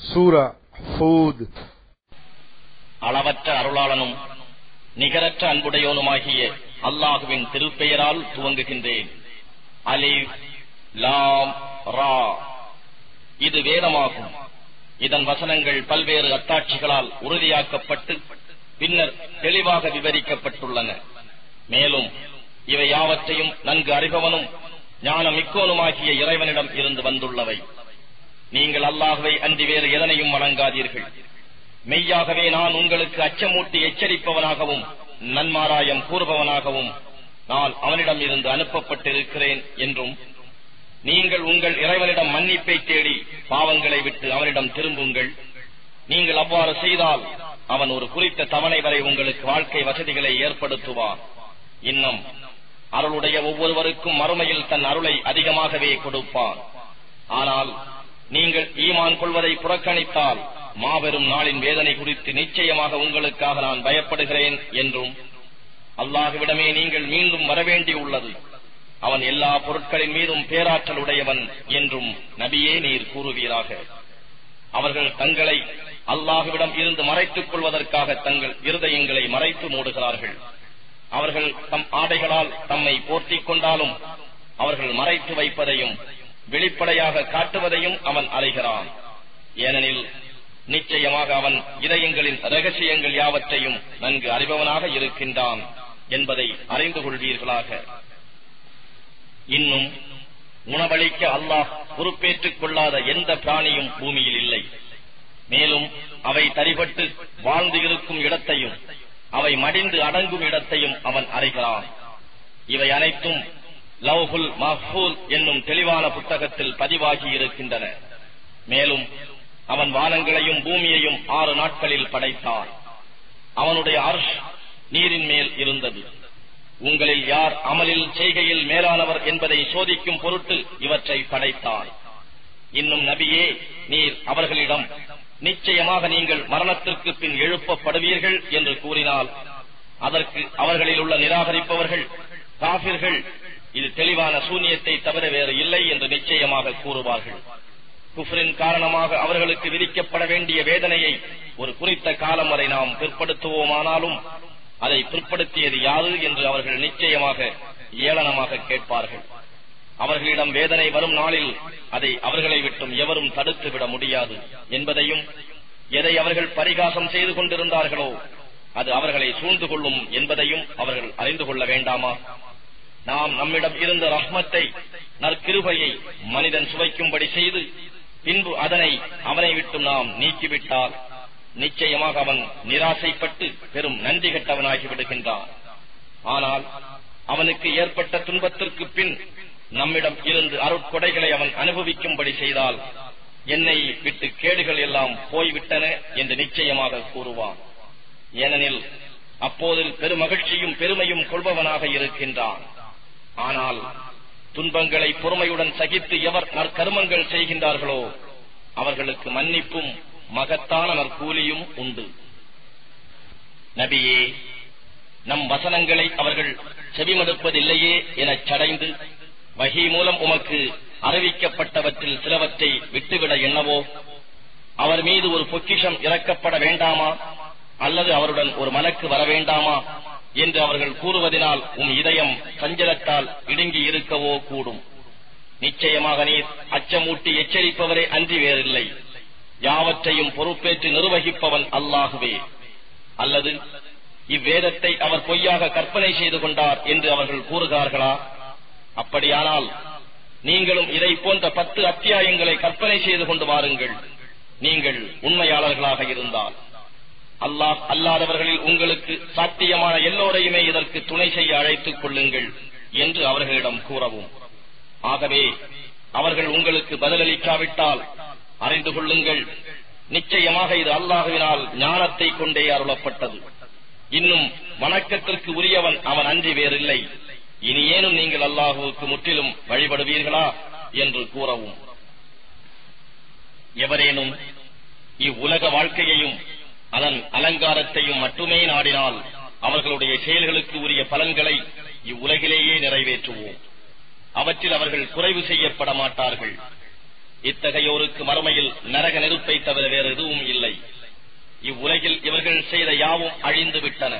சூரா ஹூத். அளவற்ற அருளாளனும் நிகரற்ற அன்புடையோனுமாகிய அல்லாஹுவின் திருப்பெயரால் துவங்குகின்றேன். அலிஃப் லாம் ரா. இது வேதமாகும். இதன் வசனங்கள் பல்வேறு அத்தாட்சிகளால் உறுதியாக்கப்பட்டு பின்னர் தெளிவாக விவரிக்கப்பட்டுள்ளன. மேலும் இவை யாவற்றையும் நன்கு அறிபவனும் ஞானம் மிக்கோனுமாகிய இறைவனிடம் இருந்து வந்துள்ளவை. நீங்கள் அல்லாஹுவை அன்றி வேறு எதனையும் வணங்காதீர்கள். மெய்யாகவே நான் உங்களுக்கு அச்சமூட்டி எச்சரிப்பவனாகவும் நன்மாராயம் கூறுபவனாகவும் நான் அவனிடம் இருந்து அனுப்பப்பட்டிருக்கிறேன் என்றும் நீங்கள் உங்கள் இறைவனிடம் மன்னிப்பை தேடி பாவங்களை விட்டு அவனிடம் திரும்புங்கள். நீங்கள் அவ்வாறு செய்தால் அவன் ஒரு குறித்த தவணை வரை உங்களுக்கு வாழ்க்கை வசதிகளை ஏற்படுத்துவான். இன்னும் அருளுடைய ஒவ்வொருவருக்கும் மறுமையில் தன் அருளை அதிகமாகவே கொடுப்பான். ஆனால் நீங்கள் ஈமான் கொள்வதை புறக்கணித்தால் மாபெரும் நாளின் வேதனை குறித்து நிச்சயமாக உங்களுக்காக நான் பயப்படுகிறேன் என்றும் அல்லாஹுவிடமே நீங்கள் மீண்டும் வரவேண்டியுள்ளது அவன் எல்லா பொருட்களின் மீதும் பேராற்றல் உடையவன் என்றும் நபியே நீர் கூறுவீராக. அவர்கள் தங்களை அல்லாஹுவிடம் இருந்து மறைத்துக் கொள்வதற்காக தங்கள் இருதயங்களை மறைத்து மூடுகிறார்கள். அவர்கள் தம் ஆடைகளால் தம்மை போர்த்திக் கொண்டாலும் அவர்கள் மறைத்து வைப்பதையும் வெளிப்படையாக காட்டுவதையும் அவன் அலைகிறான். ஏனெனில் நிச்சயமாக அவன் இதயங்களின் ரகசியங்கள் யாவற்றையும் நன்கு அறிபவனாக இருக்கின்றான் என்பதை அறிந்து கொள்வீர்களாக. இன்னும் உணவளிக்க அல்லாஹ் பொறுப்பேற்றுக் கொள்ளாத எந்த பிராணியும் பூமியில் இல்லை. மேலும் அவை தரிபட்டு வாழ்ந்து இருக்கும் இடத்தையும் அவை மடிந்து அடங்கும் இடத்தையும் அவன் அறிகிறான். இவை அனைத்தும் லவ்ஹுல் மஹூல் என்னும் தெளிவான புத்தகத்தில் பதிவாகி இருக்கின்றன. மேலும் அவன் வானங்களையும் பூமியையும் ஆறு நாட்களில் படைத்தான். அவனுடைய அர்ஷ் நீரின் மேல் இருந்தது. உங்களில் யார் அமலில் செய்கையில் மேலானவர் என்பதை சோதிக்கும் பொருட்டு இவற்றை படைத்தான். இன்னும் நபியே நீர் அவர்களிடம் நிச்சயமாக நீங்கள் மரணத்திற்கு பின் எழுப்பப்படுவீர்கள் என்று கூறினால் அதற்கு அவர்களில் உள்ள நிராகரிப்பவர்கள் காபிர்கள் இது தெளிவான சூனியத்தை தவிர வேறு இல்லை என்று நிச்சயமாக கூறுவார்கள். குஃபரின் காரணமாக அவர்களுக்கு விதிக்கப்பட வேண்டிய வேதனையை ஒரு குறித்த காலம் வரை நாம் பிற்படுத்துவோமானாலும் அதை பிற்படுத்தியது யாது என்று அவர்கள் நிச்சயமாக ஏளனமாக கேட்பார்கள். அவர்களிடம் வேதனை வரும் நாளில் அதை அவர்களை விட்டும் எவரும் தடுத்து விட முடியாது என்பதையும் எதை அவர்கள் பரிகாசம் செய்து கொண்டிருந்தார்களோ அது அவர்களை சூழ்ந்து கொள்ளும் என்பதையும் அவர்கள் அறிந்து கொள்ள வேண்டாமா? நாம் நம்மிடம் இருந்த ரஹ்மத்தை நற்கிருபையை மனிதன் சுவைக்கும்படி செய்து பின்பு அதனை அவனை விட்டு நாம் நீக்கிவிட்டால் நிச்சயமாக அவன் நிராசைப்பட்டு பெரும் நன்றி கெட்டவனாகி விடுகின்றான். ஆனால் அவனுக்கு ஏற்பட்ட துன்பத்திற்கு பின் நம்மிடம் இருந்து அருட்கொடைகளை அவன் அனுபவிக்கும்படி செய்தால் என்னை விட்டு கேடுகள் எல்லாம் போய்விட்டன என்று நிச்சயமாக கூறுவான். ஏனெனில் அப்போது பெருமகிழ்ச்சியும் பெருமையும் கொள்பவனாக இருக்கின்றான். ஆனால் துன்பங்களை பொறுமையுடன் சகித்து எவர் நற்கருமங்கள் செய்கின்றார்களோ அவர்களுக்கு மன்னிப்பும் மகத்தான நற்கூலியும் உண்டு. நபியே நம் வசனங்களை அவர்கள் செவிமடுப்பதில்லையே எனச் சடைந்து வகி மூலம் உமக்கு அறிவிக்கப்பட்டவற்றில் சிலவற்றை விட்டுவிட என்னவோ அவர் மீது ஒரு பொக்கிஷம் இறக்கப்பட வேண்டாமா? அல்லது அவருடன் ஒரு மலக்கு வர வேண்டாமா? என்று அவர்கள் கூறுவதனால் உம் இதயம் சஞ்சலத்தால் இடுங்கி இருக்கவோ கூடும். நிச்சயமாக நீர் அச்சமூட்டி எச்சரிப்பவரே அன்றி வேறில்லை. யாவற்றையும் பொறுப்பேற்று நிர்வகிப்பவன் அல்லாகுவே அல்லது இவ்வேதத்தை அவர் பொய்யாக கற்பனை செய்து கொண்டார் என்று அவர்கள் கூறுகிறார்களா? அப்படியானால் நீங்களும் இதை போன்ற பத்து அத்தியாயங்களை கற்பனை செய்து கொண்டு வாருங்கள். நீங்கள் உண்மையாளர்களாக இருந்தால். அல்லாஹ் அல்லாதவர்களில் உங்களுக்கு சாத்தியமான எல்லோரையுமே இதற்கு துணை செய்ய அழைத்துக் கொள்ளுங்கள் என்று அவர்களிடம் கூறவும். ஆகவே அவர்கள் உங்களுக்கு பதிலளிக்காவிட்டால் அறிந்து கொள்ளுங்கள். நிச்சயமாக இது அல்லாஹுவினால் ஞானத்தை கொண்டே அருளப்பட்டது. இன்னும் வணக்கத்திற்கு உரியவன் அவன் அன்றி வேறில்லை. இனி ஏனும் நீங்கள் அல்லாஹுவுக்கு முற்றிலும் வழிபடுவீர்களா என்று கூறவும். எவரேனும் இவ்வுலக வாழ்க்கையையும் அதன் அலங்காரத்தையும் மட்டுமே நாடினால் அவர்களுடைய செயல்களுக்கு உரிய பலன்களை இவ்வுலகிலேயே நிறைவேற்றுவோம். அவற்றில் அவர்கள் குறைவு செய்யப்பட மாட்டார்கள். இத்தகையோருக்கு மறுமையில் நரக நெருப்பை தவிர வேறு எதுவும் இல்லை. இவ்வுலகில் இவர்கள் செய்த யாவும் அழிந்து விட்டன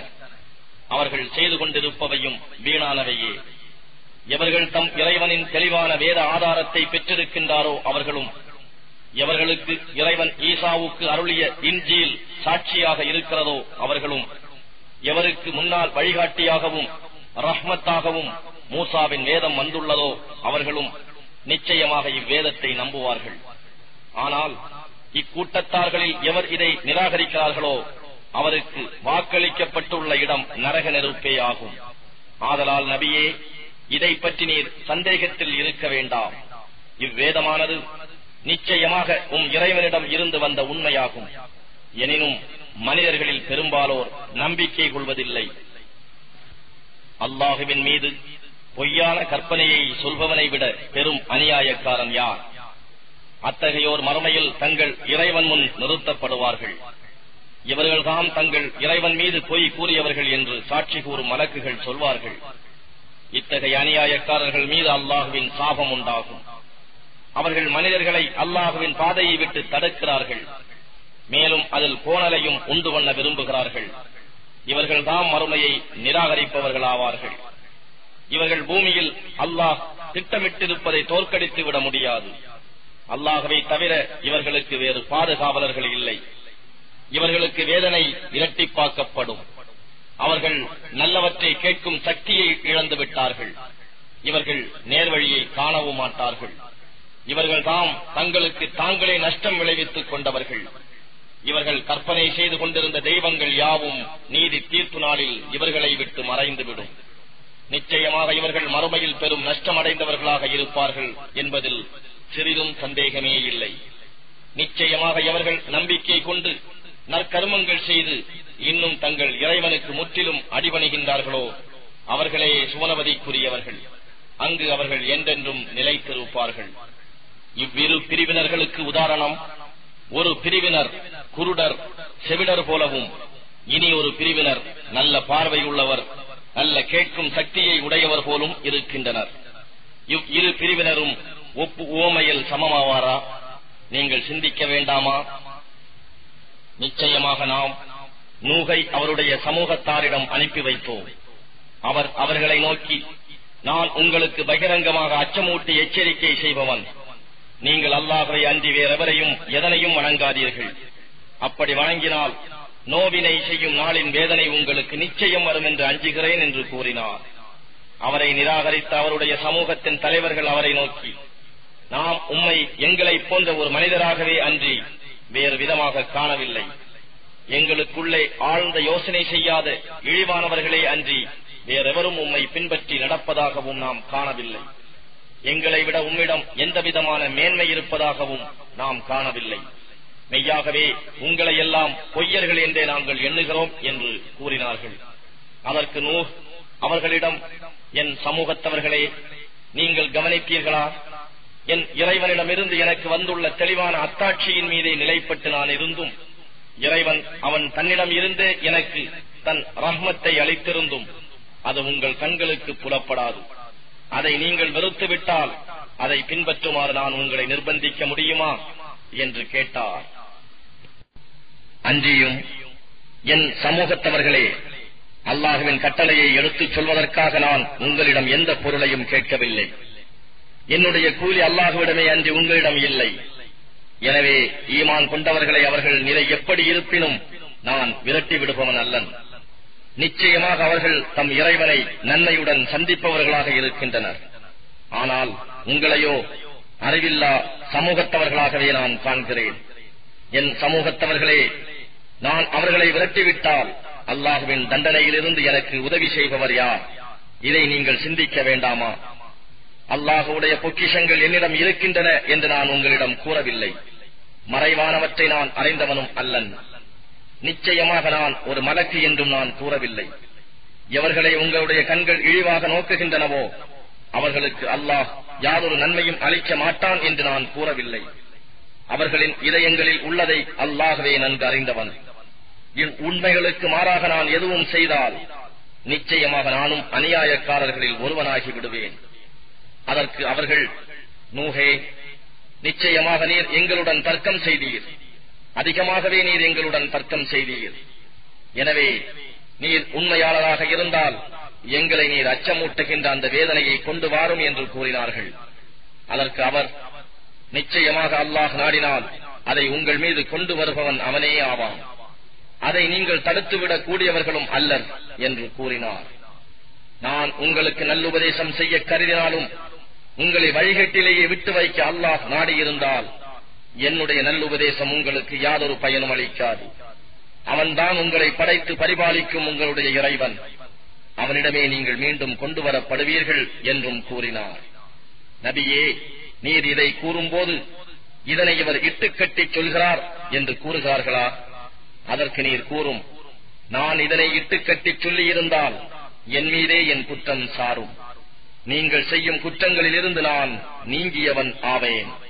அவர்கள் செய்து கொண்டிருப்பவையும் வீணானவையே. எவர்கள் தம் இறைவனின் தெளிவான வேத ஆதாரத்தை பெற்றிருக்கின்றாரோ அவர்களும் எவர்களுக்கு இறைவன் ஈசாவுக்கு அருளிய இன்ஜீல் சாட்சியாக இருக்கிறதோ அவர்களும் எவருக்கு முன்னால் வழிகாட்டியாகவும் ரஹ்மத்தாகவும் மூசாவின் வேதம் வந்துள்ளதோ அவர்களும் நிச்சயமாக இவ்வேதத்தை நம்புவார்கள். ஆனால் இக்கூட்டத்தார்களில் எவர் இதை நிராகரிக்கிறார்களோ அவருக்கு வாக்களிக்கப்பட்டுள்ள இடம் நரக நெருப்பே ஆகும். ஆதலால் நபியே இதை பற்றி நீர் சந்தேகத்தில் இருக்க வேண்டாம். இவ்வேதமானது நிச்சயமாக உம் இறைவனிடம் இருந்து வந்த உண்மையாகும். எனினும் மனிதர்களில் பெரும்பாலோர் நம்பிக்கை கொள்வதில்லை. அல்லாஹுவின் மீது பொய்யான கற்பனையை சொல்பவனை விட பெரும் அநியாயக்காரன் யார்? அத்தகையோர் மறுமையில் தங்கள் இறைவன் முன் நிறுத்தப்படுவார்கள். இவர்கள்தாம் தங்கள் இறைவன் மீது பொய் கூறியவர்கள் என்று சாட்சி கூறும் மலக்குகள் சொல்வார்கள். இத்தகைய அநியாயக்காரர்கள் மீது அல்லாஹுவின் சாபம் உண்டாகும். அவர்கள் மனிதர்களை அல்லாஹுவின் பாதையை விட்டு தடுக்கிறார்கள். மேலும் அதில் கோணலையும் உண்டு பண்ண விரும்புகிறார்கள். இவர்கள் தாம் மறுமையை நிராகரிப்பவர்களாவார்கள். இவர்கள் பூமியில் அல்லாஹ் திட்டமிட்டிருப்பதை தோற்கடித்து விட முடியாது. அல்லாகவே தவிர இவர்களுக்கு வேறு பாதுகாவலர்கள் இல்லை. இவர்களுக்கு வேதனை இரட்டிப்பாக்கப்படும். அவர்கள் நல்லவற்றை கேட்கும் சக்தியை இழந்து விட்டார்கள் இவர்கள் நேர்வழியை காணவும் மாட்டார்கள். இவர்கள் தாம் தங்களுக்கு தாங்களே நஷ்டம் விளைவித்துக் கொண்டவர்கள். இவர்கள் கற்பனை செய்து கொண்டிருந்த தெய்வங்கள் யாவும் நீதி தீர்ப்பு நாளில் இவர்களை விட்டு மறைந்துவிடும். நிச்சயமாக இவர்கள் மறுமையில் பெரும் நஷ்டமடைந்தவர்களாக இருப்பார்கள் என்பதில் சிறிதும் சந்தேகமே இல்லை. நிச்சயமாக இவர்கள் நம்பிக்கை கொண்டு நற்கருமங்கள் செய்து இன்னும் தங்கள் இறைவனுக்கு முற்றிலும் அடிபணிகின்றார்களோ அவர்களே சுவனவதிக்குரியவர்கள் அங்கு அவர்கள் என்றென்றும் நிலைத்திருப்பார்கள். இவ்விரு பிரிவினர்களுக்கு உதாரணம் ஒரு பிரிவினர் குருடர் செவிடர் போலவும் இனி ஒரு பிரிவினர் நல்ல பார்வையுள்ளவர் நல்ல கேட்கும் சக்தியை உடையவர் போலும் இருக்கின்றனர். இவ் இரு பிரிவினரும் ஒப்பு ஓமையில் சமமாவாரா? நீங்கள் சிந்திக்க வேண்டாமா? நிச்சயமாக நாம் நூகை அவருடைய சமூகத்தாரிடம் அனுப்பி வைத்தோம் அவர் அவர்களை நோக்கி நான் உங்களுக்கு பகிரங்கமாக அச்சமூட்டி எச்சரிக்கை செய்பவன். நீங்கள் அல்லாஹை அன்றி வேறெவரையும் எதனையும் வணங்காதீர்கள். அப்படி வணங்கினால் நோவினை செய்யும் நாளின் வேதனை உங்களுக்கு நிச்சயம் வரும் என்று அஞ்சுகிறேன் என்று கூறினார். அவரை நிராகரித்த அவருடைய சமூகத்தின் தலைவர்கள் அவரை நோக்கி நாம் உம்மை எங்களை போன்ற ஒரு மனிதராகவே அன்றி வேறு விதமாக காணவில்லை. எங்களுக்குள்ளே ஆழ்ந்த யோசனை செய்யாத இழிவானவர்களே அன்றி வேறெவரும் உம்மை பின்பற்றி நடப்பதாகவும் நாம் காணவில்லை. எங்களை விட உம்மிடம் எந்த விதமான மேன்மை இருப்பதாகவும் நாம் காணவில்லை. மெய்யாகவே உங்களை எல்லாம் பொய்யர்கள் என்றே நாங்கள் எண்ணுகிறோம் என்று கூறினார்கள். அதற்கு நூ அவர்களிடம் என் சமூகத்தவர்களே நீங்கள் கவனிப்பீர்களா? என் இறைவனிடமிருந்து எனக்கு வந்துள்ள தெளிவான அத்தாட்சியின் மீதே நிலைப்பட்டு நான் இருந்தும் இறைவன் அவன் தன்னிடம் இருந்தே எனக்கு தன் ரஹ்மத்தை அளித்திருந்தும் அது உங்கள் கண்களுக்கு புலப்படாது. அதை நீங்கள் வெறுத்துவிட்டால் அதை பின்பற்றுமாறு நான் உங்களை நிர்பந்திக்க முடியுமா என்று கேட்டார். அன்றியும் என் சமூகத்தவர்களே அல்லாஹுவின் கட்டளையை எடுத்துச் சொல்வதற்காக நான் உங்களிடம் எந்த பொருளையும் கேட்கவில்லை. என்னுடைய கூலி அல்லாஹுவிடமே அன்றி உங்களிடம் இல்லை. எனவே ஈமான் கொண்டவர்களை அவர்கள் நிலை எப்படி இருப்பினும் நான் விரட்டி விடுபவன் அல்லன். நிச்சயமாக அவர்கள் தம் இறைவனை நன்மையுடன் சந்திப்பவர்களாக இருக்கின்றனர். ஆனால் உங்களையோ அறிவில்லா சமூகத்தவர்களாகவே நான் காண்கிறேன். என் சமூகத்தவர்களே நான் அவர்களை விரட்டிவிட்டால் அல்லாஹுவின் தண்டனையிலிருந்து எனக்கு உதவி செய்பவர் யார்? இதை நீங்கள் சிந்திக்க வேண்டாமா? அல்லாஹுடைய பொக்கிஷங்கள் என்னிடம் இருக்கின்றன என்று நான் உங்களிடம் கூறவில்லை. மறைவானவற்றை நான் அறிந்தவனும் அல்லன். நிச்சயமாக நான் ஒரு மலக்கு என்றும் நான் கூறவில்லை. எவர்களை உங்களுடைய கண்கள் இழிவாக நோக்குகின்றனவோ அவர்களுக்கு அல்லாஹ் யாதொரு நன்மையும் அளிக்க மாட்டான் என்று நான் கூறவில்லை. அவர்களின் இதயங்களில் உள்ளதை அல்லாகவே நன்கு அறிந்தவன். என் உண்மைகளுக்கு மாறாக நான் எதுவும் செய்தால் நிச்சயமாக நானும் அநியாயக்காரர்களில் ஒருவனாகி விடுவேன். அதற்கு அவர்கள் நூகே நிச்சயமாக நீர் எங்களுடன் தர்க்கம் செய்தீர். அதிகமாகவே நீர் எங்களுடன் தர்க்கம் செய்தீர் எனவே நீர் உண்மையாளராக இருந்தால் எங்களை நீர் அச்சமூட்டுகின்ற அந்த வேதனையை கொண்டு வாரும் என்று கூறினார்கள். அதற்கு அவர் நிச்சயமாக அல்லாஹ் நாடினால் அதை உங்கள் மீது கொண்டு வருபவன் அவனே ஆவான். அதை நீங்கள் தடுத்துவிடக் கூடியவர்களும் அல்லர் என்று கூறினார். நான் உங்களுக்கு நல்லுபதேசம் செய்ய கருதினாலும் உங்களை வழிகட்டிலேயே விட்டு வைக்க அல்லாஹ் நாடியிருந்தால் என்னுடைய நல்லுபதேசம் உங்களுக்கு யாதொரு பயனும் அளிக்காது. அவன்தான் உங்களை படைத்து பரிபாலிக்கும் உங்களுடைய இறைவன். அவனிடமே நீங்கள் மீண்டும் கொண்டு வரப்படுவீர்கள் என்றும் கூறினார். நபியே நீர் இதை கூறும்போது இதனை இவர் இட்டுக்கட்டி சொல்கிறார் என்று கூறுகிறார்களா? அதற்கு நீர் கூறும் நான் இதனை இட்டுக்கட்டி சொல்லியிருந்தால் என் மீதே என் குற்றம் சாரும். நீங்கள் செய்யும் குற்றங்களிலிருந்து நான் நீங்கியவன் ஆவேன்.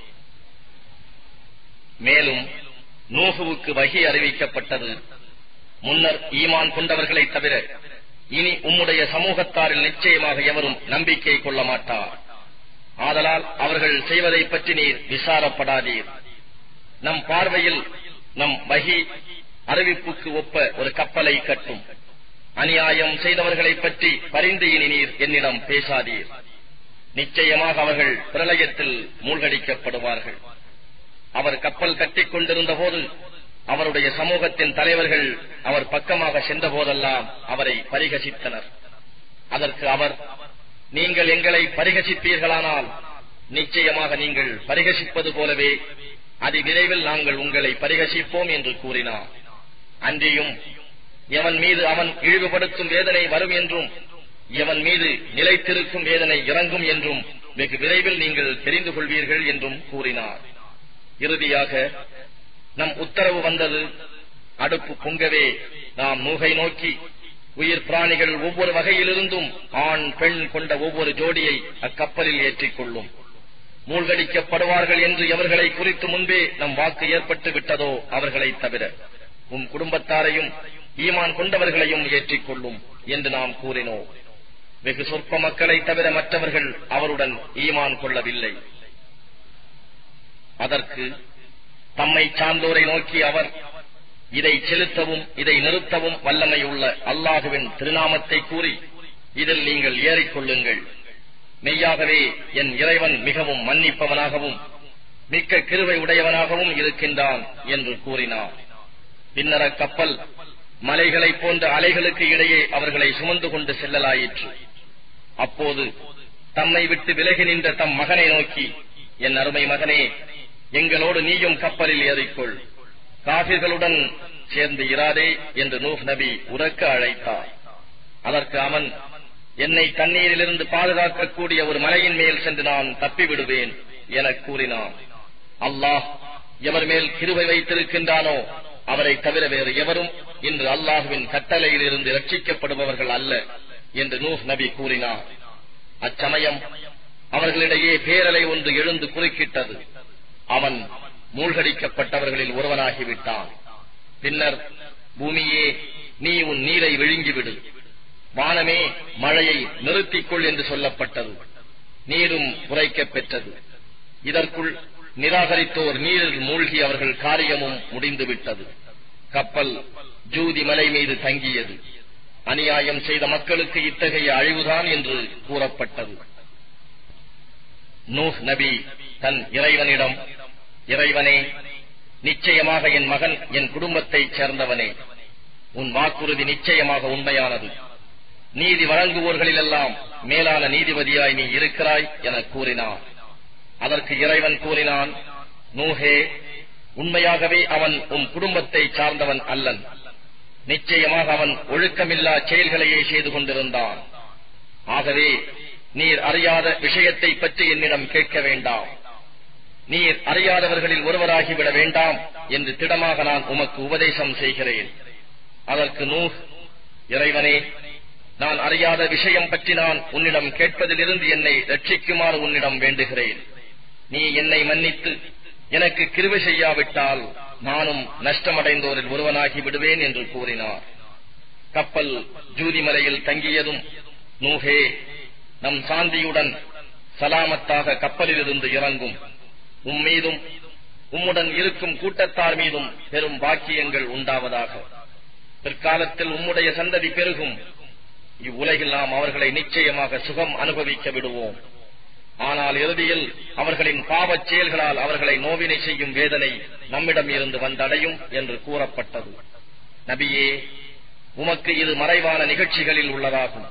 மேலும் நூகுவுக்கு வகி அறிவிக்கப்பட்டது. முன்னர் ஈமான் கொண்டவர்களை தவிர இனி உம்முடைய சமூகத்தாரில் நிச்சயமாக எவரும் நம்பிக்கை கொள்ள மாட்டார். ஆதலால் அவர்கள் செய்வதை பற்றி நீர் விசாரப்படாதீர். நம் பார்வையில் நம் வகி அறிவிப்புக்கு ஒப்ப ஒரு கப்பலை கட்டும். அநியாயம் செய்தவர்களை பற்றி பரிந்து இனி நீர் என்னிடம் பேசாதீர். நிச்சயமாக அவர்கள் பிரளயத்தில் மூழ்கடிக்கப்படுவார்கள். அவர் கப்பல் கட்டிக் கொண்டிருந்த போது அவருடைய சமூகத்தின் தலைவர்கள் அவர் பக்கமாக சென்ற போதெல்லாம் அவரை பரிகசித்தனர். அதற்கு அவர் நீங்கள் எங்களை பரிகசிப்பீர்களானால் நிச்சயமாக நீங்கள் பரிகசிப்பது போலவே அதிவிரைவில் நாங்கள் உங்களை பரிகசிப்போம் என்று கூறினார். அன்றியும் எவன் மீது அவன் இழிவுபடுத்தும் வேதனை வரும் என்றும் எவன் மீது நிலைத்திருக்கும் வேதனை இறங்கும் என்றும் வெகு விரைவில் நீங்கள் தெரிந்து கொள்வீர்கள் என்றும் கூறினார். இறுதியாக நம் உத்தரவு வந்தது. அடுப்பு பொங்கவே. நாம் நூகை நோக்கி உயிர் பிராணிகள் ஒவ்வொரு வகையிலிருந்தும் ஆண் பெண் கொண்ட ஒவ்வொரு ஜோடியை அக்கப்பலில் ஏற்றிக் கொள்ளும் மூழ்கடிக்கப்படுவார்கள் என்று எவர்களை குறித்து முன்பே நம் வாக்கு ஏற்பட்டு விட்டதோ அவர்களை தவிர உம் குடும்பத்தாரையும் ஈமான் கொண்டவர்களையும் ஏற்றிக் கொள்ளும் என்று நாம் கூறினோம். வெகு சொற்ப மக்களை தவிர மற்றவர்கள் அவருடன் ஈமான் கொள்ளவில்லை. அதற்கு தம்மை சார்ந்தோரை நோக்கி அவர் இதை செலுத்தவும் இதை நிறுத்தவும் வல்லமையுள்ள அல்லாஹுவின் திருநாமத்தை கூறி இதில் நீங்கள் ஏறிக்கொள்ளுங்கள். மெய்யாகவே என் இறைவன் மிகவும் மன்னிப்பவனாகவும் மிக்க கிருவை உடையவனாகவும் இருக்கின்றான் என்று கூறினார். பின்னர் கப்பல் மலைகளைப் போன்ற அலைகளுக்கு இடையே அவர்களை சுமந்து கொண்டு செல்லலாயிற்று. அப்போது தம்மை விட்டு விலகி நின்ற தம் மகனை நோக்கி என் அருமை மகனே எங்களோடு நீயும் கப்பலில் ஏறிக்கொள். காபிர்களுடன் சேர்ந்து இராதே என்று நூஹ் நபி உறக்க அழைத்தார். அதற்கு அவன் என்னை தண்ணீரிலிருந்து பாதுகாக்கக்கூடிய ஒரு மலையின் மேல் சென்று நான் தப்பிவிடுவேன் என கூறினான். அல்லாஹ் எவர் மேல் கிருவை வைத்திருக்கின்றானோ அவரை தவிர வேறு எவரும் இன்று அல்லாஹுவின் கட்டளையில் இருந்து ரட்சிக்கப்படுபவர்கள் அல்ல என்று நூஹ் நபி கூறினார் அச்சமயம் அவர்களிடையே பேரலை ஒன்று எழுந்து குறுக்கிட்டது. அவன் மூழ்கடிக்கப்பட்டவர்களில் ஒருவனாகிவிட்டான். பின்னர் பூமியே நீ உன் நீரை விழுங்கிவிடு. வானமே மழையை நிறுத்திக்கொள் என்று சொல்லப்பட்டது. நீரும் உரைக்கப் பெற்றது. இதற்குள் நிராகரித்தோர் நீரில் மூழ்கி அவர்கள் காரியமும் முடிந்துவிட்டது. கப்பல் ஜூதி மலை மீது தங்கியது. அநியாயம் செய்த மக்களுக்கு இத்தகைய அழிவுதான் என்று கூறப்பட்டது. நூஹ் நபி தன் இறைவனிடம் இறைவனே நிச்சயமாக என் மகன் என் குடும்பத்தைச் சேர்ந்தவனே. உன் வாக்குறுதி நிச்சயமாக உண்மையானது. நீதி வழங்குவோர்களிலெல்லாம் மேலான நீதிபதியாய் நீ இருக்கிறாய் என கூறினான். அதற்கு இறைவன் கூறினான் நூஹே உண்மையாகவே அவன் உன் குடும்பத்தை சார்ந்தவன் அல்லன். நிச்சயமாக அவன் ஒழுக்கமில்லா செயல்களையே செய்து கொண்டிருந்தான். ஆகவே நீர் அறியாத விஷயத்தை பற்றி என்னிடம் கேட்க வேண்டாம். நீர் அறியாதவர்களில் ஒருவராகிவிட வேண்டாம் என்று திடமாக நான் உமக்கு உபதேசம் செய்கிறேன். அதற்கு நூஹ் இறைவனே நான் அறியாத விஷயம் பற்றி நான் உன்னிடம் கேட்பதிலிருந்து என்னை ரட்சிக்குமாறு உன்னிடம் வேண்டுகிறேன். நீ என்னை மன்னித்து எனக்கு கிருவி செய்யாவிட்டால் நானும் நஷ்டமடைந்தோரில் ஒருவனாகி விடுவேன் என்று கூறினார். கப்பல் ஜூதிமலையில் தங்கியதும் நூஹே நம் சாந்தியுடன் சலாமத்தாக கப்பலிலிருந்து இறங்கும். உம் மீதும் உம்முடன் இருக்கும் கூட்டத்தார் மீதும் பெரும் பாக்கியங்கள் உண்டாவதாக. பிற்காலத்தில் உம்முடைய சந்ததி பெருகும். இவ்வுலகில் நாம் அவர்களை நிச்சயமாக சுகம் அனுபவிக்க விடுவோம். ஆனால் இறுதியில் அவர்களின் பாவச் செயல்களால் அவர்களை நோவினை செய்யும் வேதனை நம்மிடம் இருந்து வந்தடையும் என்று கூறப்பட்டது. நபியே உமக்கு இது மறைவான நிகழ்ச்சிகளில் உள்ளதாகும்.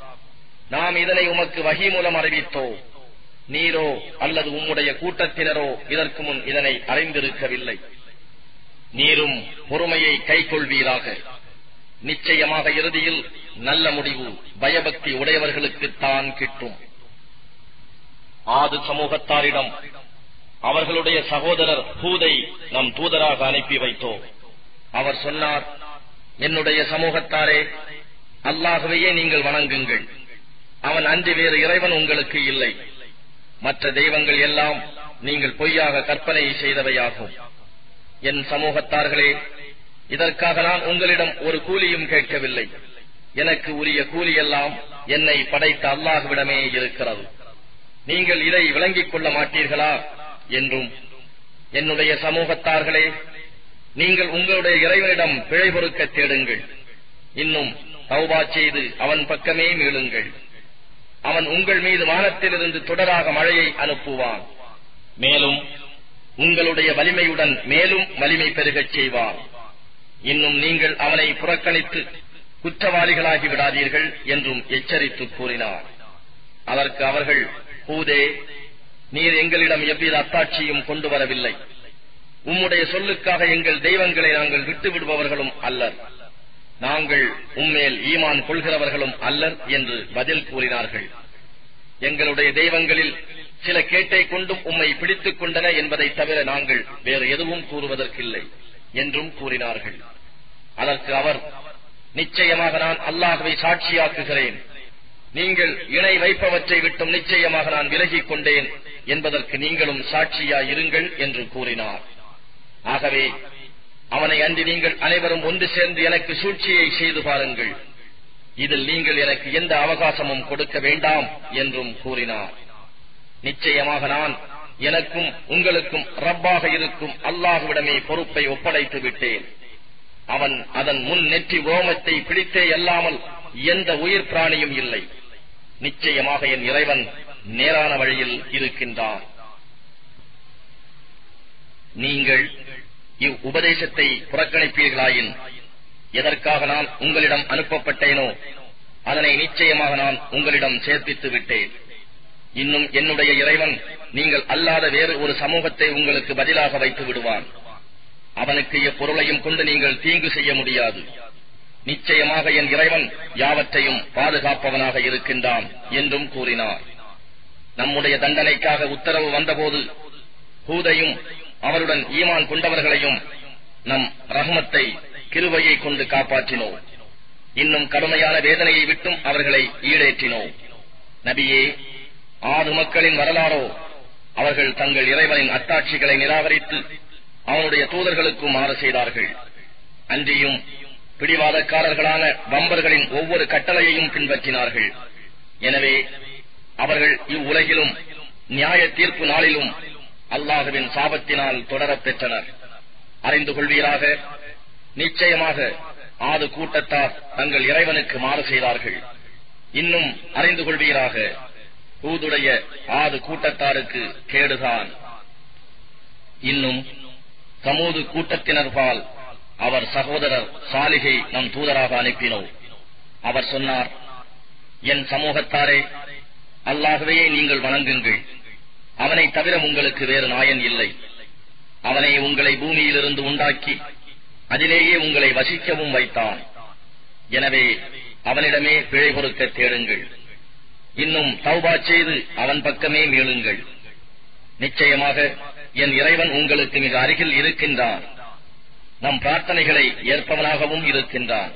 நாம் இதனை உமக்கு வகி மூலம் அறிவித்தோம். நீரோ அல்லது உம்முடைய கூட்டத்தினரோ இதற்கு முன் இதனை அறிந்திருக்கவில்லை. நீரும் பொறுமையை கைக்கொள்வீராக. நிச்சயமாக இறுதியில் நல்ல முடிவு பயபக்தி உடையவர்களுக்குத்தான் கிட்டும். ஆது சமூகத்தாரிடம் அவர்களுடைய சகோதரர் ஹூதை நம் தூதராக அனுப்பி வைத்தோம் அவர் சொன்னார் என்னுடைய சமூகத்தாரே அல்லாகவேயே நீங்கள் வணங்குங்கள். அவன் அன்று வேறு இறைவன் உங்களுக்கு இல்லை. மற்ற தெய்வங்கள் எல்லாம் நீங்கள் பொய்யாக கற்பனை செய்தவையாகும். என் சமூகத்தார்களே இதற்காக நான் உங்களிடம் ஒரு கூலியும் கேட்கவில்லை. எனக்கு உரிய கூலியெல்லாம் என்னை படைத்த அல்லாஹுவிடமே இருக்கிறது. நீங்கள் இதை விளங்கிக் கொள்ள மாட்டீர்களா என்றும் என்னுடைய சமூகத்தார்களே நீங்கள் உங்களுடைய இறைவனிடம் பிழை பொறுக்க தேடுங்கள். இன்னும் தௌபா செய்து அவன் பக்கமே மீளுங்கள். அவன் உங்கள் மீது வானத்திலிருந்து தொடராக மழையை அனுப்புவான். மேலும் உங்களுடைய வலிமையுடன் மேலும் வலிமை பெருகச் செய்வான். இன்னும் நீங்கள் அவனை புறக்கணித்து குற்றவாளிகளாகி விடாதீர்கள் என்றும் எச்சரித்து கூறினார். அதற்கு அவர்கள் பூதே நீர் எங்களிடம் எவ்வித அத்தாட்சியும் கொண்டு வரவில்லை உம்முடைய சொல்லுக்காக எங்கள் தெய்வங்களை நாங்கள் விட்டு விடுபவர்களும் அல்லர். நாங்கள் உம்மேல் ஈமான் கொள்கிறவர்களும் அல்லர் என்று பதில் கூறினார்கள். எங்களுடைய தெய்வங்களில் சில கேட்டை கொண்டும் உம்மை பிடித்துக் கொண்டன என்பதை தவிர நாங்கள் வேறு எதுவும் கூறுவதற்கில்லை என்றும் கூறினார்கள். அதற்கு அவர் நிச்சயமாக நான் அல்லாஹுவை சாட்சியாக்குகிறேன். நீங்கள் இணை வைப்பவற்றை விட்டும் நிச்சயமாக நான் விலகிக் கொண்டேன் என்பதற்கு நீங்களும் சாட்சியாயிருங்கள் என்று கூறினார். ஆகவே அவனை அன்றி நீங்கள் அனைவரும் ஒன்று சேர்ந்து எனக்கு சூழ்ச்சியை செய்து பாருங்கள். இதில் நீங்கள் எனக்கு எந்த அவகாசமும் கொடுக்க வேண்டாம் என்றும் கூறினார். நிச்சயமாக நான் எனக்கும் உங்களுக்கும் ரப்பாக இருக்கும் அல்லாஹுவிடமே பொறுப்பை ஒப்படைத்து விட்டேன். அவன் அதன் முன் நெற்றி ஓமத்தை பிடித்தே அல்லாமல் எந்த உயிர் பிராணியும் இல்லை. நிச்சயமாக என் இறைவன் நேரான வழியில் இருக்கின்றான். நீங்கள் இவ் உபதேசத்தை புறக்கணிப்பீர்களாயின் எதற்காக நான் உங்களிடம் அனுப்பப்பட்டேனோ அதனை நிச்சயமாக நான் உங்களிடம் சேர்ப்பித்து விட்டேன் இன்னும் என்னுடைய இறைவன் நீங்கள் அல்லாத வேறு ஒரு சமூகத்தை உங்களுக்கு பதிலாக வைத்து விடுவான் அவனுக்கு எப்பொருளையும் கொண்டு நீங்கள் தீங்கு செய்ய முடியாது. நிச்சயமாக என் இறைவன் யாவற்றையும் பாதுகாப்பவனாக இருக்கின்றான் என்றும் கூறினார். நம்முடைய தண்டனைக்காக உத்தரவு வந்தபோது ஹூதையும் அவருடன் ஈமான் கொண்டவர்களையும் நம் ரஹ்மத்தை கிருவையை கொண்டு காப்பாற்றினோம். இன்னும் கடுமையான வேதனையை விட்டும் அவர்களை ஈடேற்றினோம். நபியே ஆறு மக்களின் வரலாறோ அவர்கள் தங்கள் இறைவனின் அத்தாட்சிகளை நிராகரித்து அவனுடைய தூதர்களுக்கும் மாறு செய்தார்கள். அன்றியும் பிடிவாதக்காரர்களான பம்பர்களின் ஒவ்வொரு கட்டளையையும் பின்பற்றினார்கள். எனவே அவர்கள் இவ்வுலகிலும் நியாய தீர்ப்பு நாளிலும் அல்லாஹுவின் சாபத்தினால் தொடரப் பெற்றனர். அறிந்து கொள்வீராக நிச்சயமாக ஆது கூட்டத்தார் தங்கள் இறைவனுக்கு மாறு செய்தார்கள். இன்னும் அறிந்து கொள்வீராக ஊதுடைய ஆது கூட்டத்தாருக்கு கேடுதான். இன்னும் சமூது கூட்டத்தினர்பால் அவர் சகோதரர் சாலிகை நம் தூதராக அனுப்பினோம். அவர் சொன்னார் என் சமூகத்தாரே அல்லாகவே நீங்கள் வணங்குங்கள். அவனை தவிர உங்களுக்கு வேறு நாயன் இல்லை. அவனை உங்களை பூமியிலிருந்து உண்டாக்கி அதிலேயே உங்களை வசிக்கவும் வைத்தான். எனவே அவனிடமே பிழை பொறுக்க தேடுங்கள். இன்னும் தௌபா செய்து அவன் பக்கமே மீளுங்கள். நிச்சயமாக என் இறைவன் உங்களுக்கு மிக அருகில் இருக்கின்றான். நம் பிரார்த்தனைகளை ஏற்பவனாகவும் இருக்கின்றான்.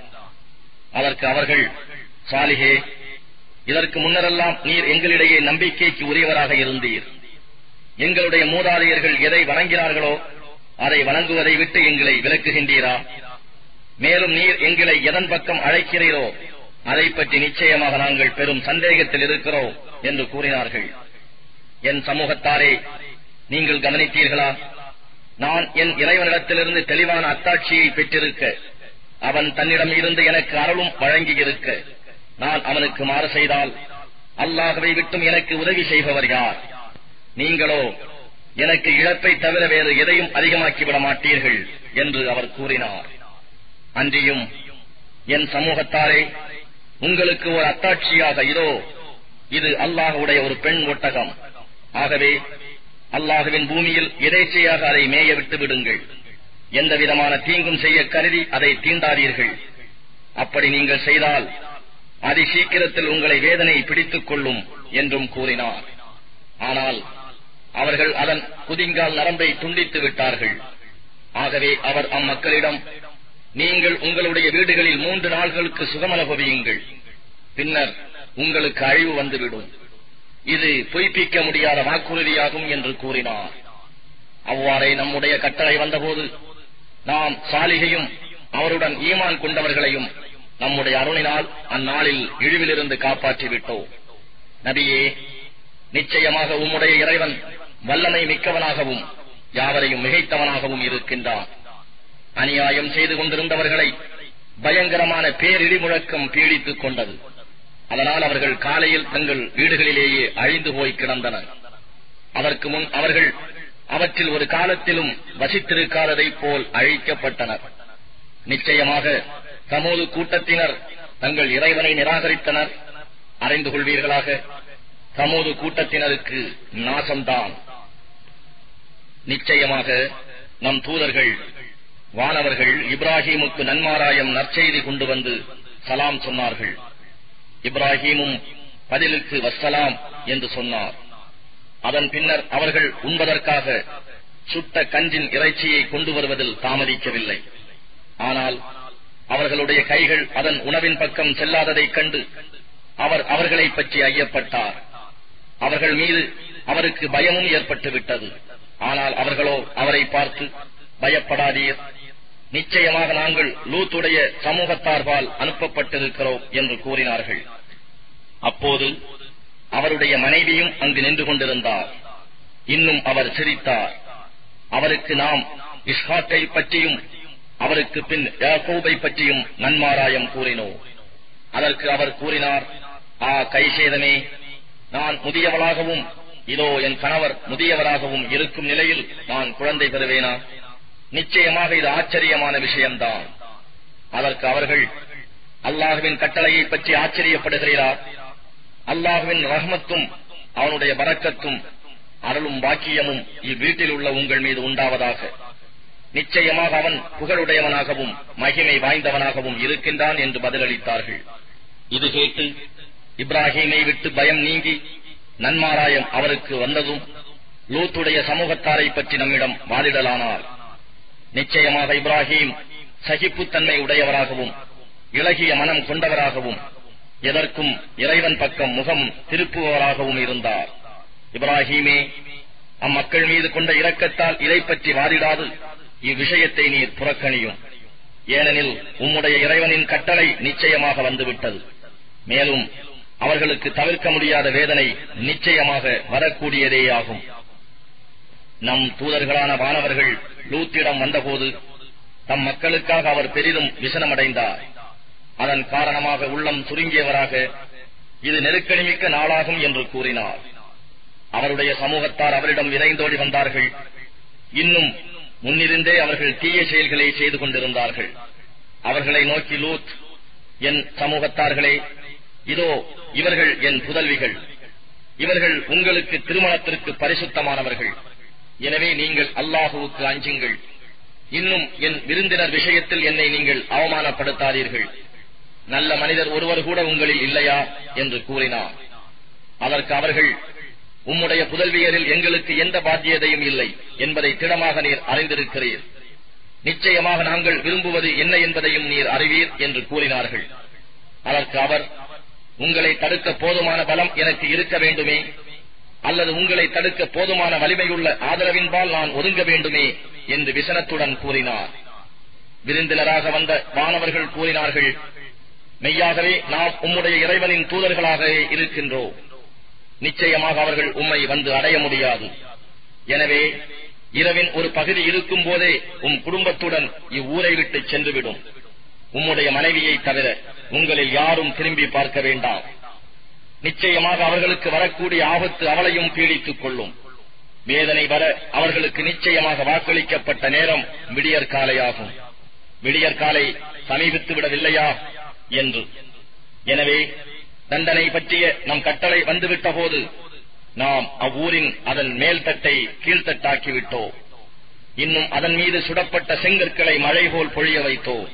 அதற்கு அவர்கள் சாலிகே இதற்கு முன்னரெல்லாம் நீர் எங்களிடையே நம்பிக்கைக்கு உரியவராக இருந்தீர். எங்களுடைய மூதாதையர்கள் எதை வணங்கினார்களோ அதை வணங்குவதை விட்டு எங்களை விலக்குகின்றீரா? மேலும் நீர் எங்களை எதன் பக்கம் அழைக்கிறீரோ அதை பற்றி நிச்சயமாக நாங்கள் பெரும் சந்தேகத்தில் இருக்கிறோம் என்று கூறினார்கள். என் சமூகத்தாரே நீங்கள் கவனித்தீர்களா? நான் என் இறைவனிடத்திலிருந்து தெளிவான அத்தாட்சியை பெற்றிருக்க அவன் தன்னிடம் இருந்து எனக்கு அருளும் வழங்கியிருக்க நான் அவனுக்கு மாறு செய்தால் அல்லாகவே விட்டும் எனக்கு உதவி செய்பவர் யார்? நீங்களோ எனக்கு இழப்பை தவிர வேறு எதையும் அதிகமாக்கிவிட மாட்டீர்கள் என்று அவர் கூறினார். அன்றியும் என் சமூகத்தாரே உங்களுக்கு ஒரு அத்தாட்சியாக இதோ இது அல்லாஹுடைய ஒரு பெண் ஒட்டகம். ஆகவே அல்லாஹுவின் பூமியில் எதேச்சையாக அதை மேய விட்டு விடுங்கள். எந்த விதமான தீங்கும் செய்ய கருதி அதை தீண்டாதீர்கள். அப்படி நீங்கள் செய்தால் அதி சீக்கிரத்தில் உங்களை வேதனை பிடித்துக் கொள்ளும் என்றும் கூறினார். ஆனால் அவர்கள் அதன் குதிங்கால் நரம்பை துண்டித்து விட்டார்கள். ஆகவே அவர் அம்மக்களிடம் நீங்கள் உங்களுடைய வீடுகளில் மூன்று நாள்களுக்கு சுகமனுபவியுங்கள் பின்னர் உங்களுக்கு அழிவு வந்துவிடும். இது பொய்ப்பிக்க முடியாத வாக்குறுதியாகும் என்று கூறினார். அவ்வாறே நம்முடைய கட்டளை வந்தபோது நாம் சாலிகையும் அவருடன் ஈமான் கொண்டவர்களையும் நம்முடைய அருணினால் அந்நாளில் இழிவிலிருந்து காப்பாற்றி விட்டோம் நபியே நிச்சயமாக உம்முடைய இறைவன் வல்லமை மிக்கவனாகவும் யாவரையும் மிகைத்தவனாகவும் இருக்கின்றான். அநியாயம் செய்து கொண்டிருந்தவர்களை பயங்கரமான பேரிடி முழக்கம் பீடித்துக் கொண்டது. அதனால் அவர்கள் காலையில் தங்கள் வீடுகளிலேயே அழிந்து போய் கிடந்தனர். அதற்கு முன் அவர்கள் அவற்றில் ஒரு காலத்திலும் வசித்திருக்காததைப் போல் அழிக்கப்பட்டனர். நிச்சயமாக சமூக கூட்டத்தினர் தங்கள் இறைவனை நிராகரித்தனர். அறிந்து கொள்வீர்களாக சமூக கூட்டத்தினருக்கு நாசம்தான். நிச்சயமாக நம் தூதர்கள் வானவர்கள் இப்ராஹீமுக்கு நன்மாராயம் நற்செய்தி கொண்டு வந்து சலாம் சொன்னார்கள். இப்ராஹீமும் பதிலுக்கு வசலாம் என்று சொன்னார். அதன் பின்னர் அவர்கள் உண்பதற்காக சுட்ட கஞ்சின் இறைச்சியை கொண்டு வருவதில் தாமதிக்கவில்லை. ஆனால் அவர்களுடைய கைகள் அதன் உணவின் பக்கம் செல்லாததைக் கண்டு அவர் அவர்களை பற்றி ஐயப்பட்டார். அவர்கள் மீது அவருக்கு பயமும் ஏற்பட்டு விட்டது ஆனால் அவர்களோ அவரை பார்த்து பயப்படாதீர். நிச்சயமாக நாங்கள் லூத்துடைய சமூகத்தார்பால் அனுப்பப்பட்டிருக்கிறோம் என்று கூறினார்கள். அப்போது அவருடைய மனைவியும் அங்கு நின்று கொண்டிருந்தார். இன்னும் அவர் சிரித்தார். அவருக்கு நாம் இஸ்ஹாக்கை பற்றியும் அவருக்கு பின் யாகோபை பற்றியும் நன்மாராயம் கூறினோம். அதற்கு அவர் கூறினார் ஆ கைசேதமே நான் முதியவளாகவும் இதோ என் கணவர் முதியவராகவும் இருக்கும் நிலையில் நான் குழந்தை பெறுவேனா நிச்சயமாக இது ஆச்சரியமான விஷயம்தான். அதற்கு அவர்கள் அல்லாஹுவின் கட்டளையை பற்றி ஆச்சரியப்படுகிறீரா? அல்லாஹுவின் ரஹ்மத்தும் அவனுடைய வரக்கத்தும் அருளும் பாக்கியமும் இவ்வீட்டில் உள்ள உங்கள் மீது உண்டாவதாக. நிச்சயமாக அவன் புகழுடையவனாகவும் மகிமை வாய்ந்தவனாகவும் இருக்கின்றான் என்று பதிலளித்தார்கள். இது கேட்டு இப்ராஹீமை விட்டு பயம் நீங்கி நன்மாராயம் அவருக்கு வந்ததும் லூத்துடைய சமூகத்தாரை பற்றி நம்மிடம் வாதிடலானார். நிச்சயமாக இப்ராஹிம் சகிப்புத்தன்மை உடையவராகவும் இலகிய மனம் கொண்டவராகவும் எதற்கும் இறைவன் பக்கம் முகம் திருப்புபவராகவும் இருந்தார். இப்ராஹீமே அம்மக்கள் மீது கொண்ட இரக்கத்தால் இதை பற்றி வாதிடாது. இவ்விஷயத்தை நீர் புறக்கணியும். ஏனெனில் உம்முடைய இறைவனின் கட்டளை நிச்சயமாக வந்துவிட்டது. மேலும் அவர்களுக்கு தவிர்க்க முடியாத வேதனை நிச்சயமாக வரக்கூடியதேயாகும். நம் தூதர்களான வானவர்கள் லூத்திடம் வந்தபோது தம் மக்களுக்காக அவர் பெரிதும் விசனமடைந்தார். அதன் காரணமாக உள்ளம் சுருங்கியவராக இது நெருக்கடிமிக்க நாளாகும் என்று கூறினார். அவருடைய சமூகத்தார் அவரிடம் விரைந்தோடி வந்தார்கள். இன்னும் முன்னிருந்தே அவர்கள் தீய செயல்களை செய்து கொண்டிருந்தார்கள். அவர்களை நோக்கி லூத் என் சமூகத்தார்களே இதோ இவர்கள் என் புதல்விகள். இவர்கள் உங்களுக்கு திருமணத்திற்கு பரிசுத்தமானவர்கள். எனவே நீங்கள் அல்லாஹுவுக்கு அஞ்சுங்கள். இன்னும் என் விருந்தினர் விஷயத்தில் என்னை நீங்கள் அவமானப்படுத்தாதீர்கள். நல்ல மனிதர் ஒருவர் கூட உங்களில் இல்லையா என்று கூறினார் அதற்கு அவர்கள் உம்முடைய புதல்வியரில் எங்களுக்கு எந்த பாத்தியதையும் இல்லை என்பதை திடமாக நீர் அறிந்திருக்கிறீர். நிச்சயமாக நாங்கள் விரும்புவது என்ன என்பதையும் நீர் அறிவீர் என்று கூறினார்கள். அதற்கு அவர் உங்களை தடுக்க போதுமான பலம் எனக்கு இருக்க வேண்டுமே. அல்லது உங்களை தடுக்க போதுமான வலிமையுள்ள ஆதரவின்பால் நான் ஒதுங்க வேண்டுமே என்று விசனத்துடன் கூறினார். விருந்தினராக வந்த மாணவர்கள் கூறினார்கள் மெய்யாகவே நாம் உம்முடைய இறைவனின் தூதர்களாகவே இருக்கின்றோம். நிச்சயமாக அவர்கள் உம்மை வந்து அடைய முடியாது. எனவே இரவின் ஒரு பகுதி இருக்கும் போதே உம் குடும்பத்துடன் இவ்வூரை விட்டு சென்றுவிடும். உம்முடைய மனைவியை தவிர உங்களில் யாரும் திரும்பி பார்க்க வேண்டாம். நிச்சயமாக அவர்களுக்கு வரக்கூடிய ஆபத்து அவளையும் பீடித்துக் கொள்ளும். வேதனை வர அவர்களுக்கு நிச்சயமாக வாக்களிக்கப்பட்ட நேரம் விடியற்காலையாகும் விடியற்காலை சமீபித்து விடவில்லையா? என்று. எனவே தண்டனை பற்றிய நம் கட்டளை வந்துவிட்ட போது நாம் அவ்வூரின் அதன் மேல்தட்டை கீழ்த்தட்டாக்கிவிட்டோம் இன்னும் அதன் மீது சுடப்பட்ட செங்கற்களை மழை போல் பொழிய வைத்தோம்.